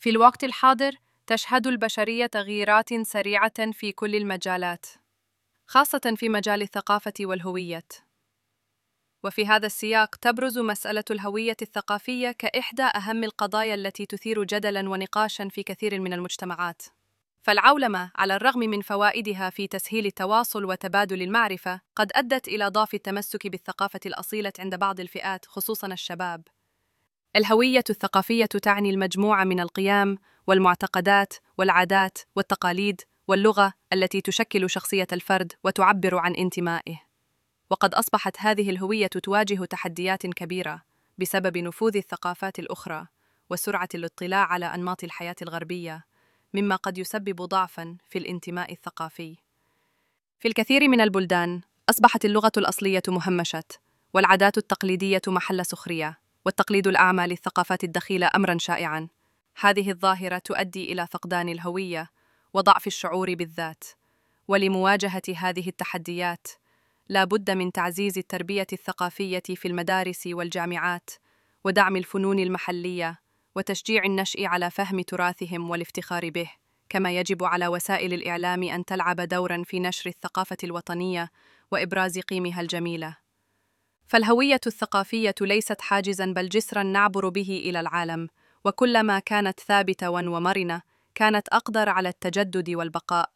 في الوقت الحاضر تشهد البشرية تغييرات سريعة في كل المجالات خاصة في مجال الثقافة والهوية وفي هذا السياق تبرز مسألة الهوية الثقافية كإحدى أهم القضايا التي تثير جدلاً ونقاشاً في كثير من المجتمعات. فالعولمة على الرغم من فوائدها في تسهيل التواصل وتبادل المعرفة، قد أدت إلى ضعف التمسك بالثقافة الأصيلة عند بعض الفئات خصوصاً الشباب. الهوية الثقافية تعني المجموعة من القيم والمعتقدات والعادات والتقاليد واللغة التي تشكل شخصية الفرد وتعبر عن انتمائه. وقد أصبحت هذه الهوية تواجه تحديات كبيرة بسبب نفوذ الثقافات الأخرى وسرعة الاطلاع على أنماط الحياة الغربية، مما قد يسبب ضعفًا في الانتماء الثقافي. في الكثير من البلدان، أصبحت اللغة الأصلية مهمشت، والعادات التقليدية محل سخرية، والتقليد الأعمى للثقافات الدخيلة أمرًا شائعًا. هذه الظاهرة تؤدي إلى فقدان الهوية وضعف الشعور بالذات. ولمواجهة هذه التحديات، لا بد من تعزيز التربية الثقافية في المدارس والجامعات ودعم الفنون المحلية وتشجيع النشء على فهم تراثهم والافتخار به كما يجب على وسائل الإعلام أن تلعب دورا في نشر الثقافة الوطنية وإبراز قيمها الجميلة فالهوية الثقافية ليست حاجزا بل جسرا نعبر به إلى العالم. وكلما كانت ثابتة ومرنة كانت أقدر على التجدد والبقاء.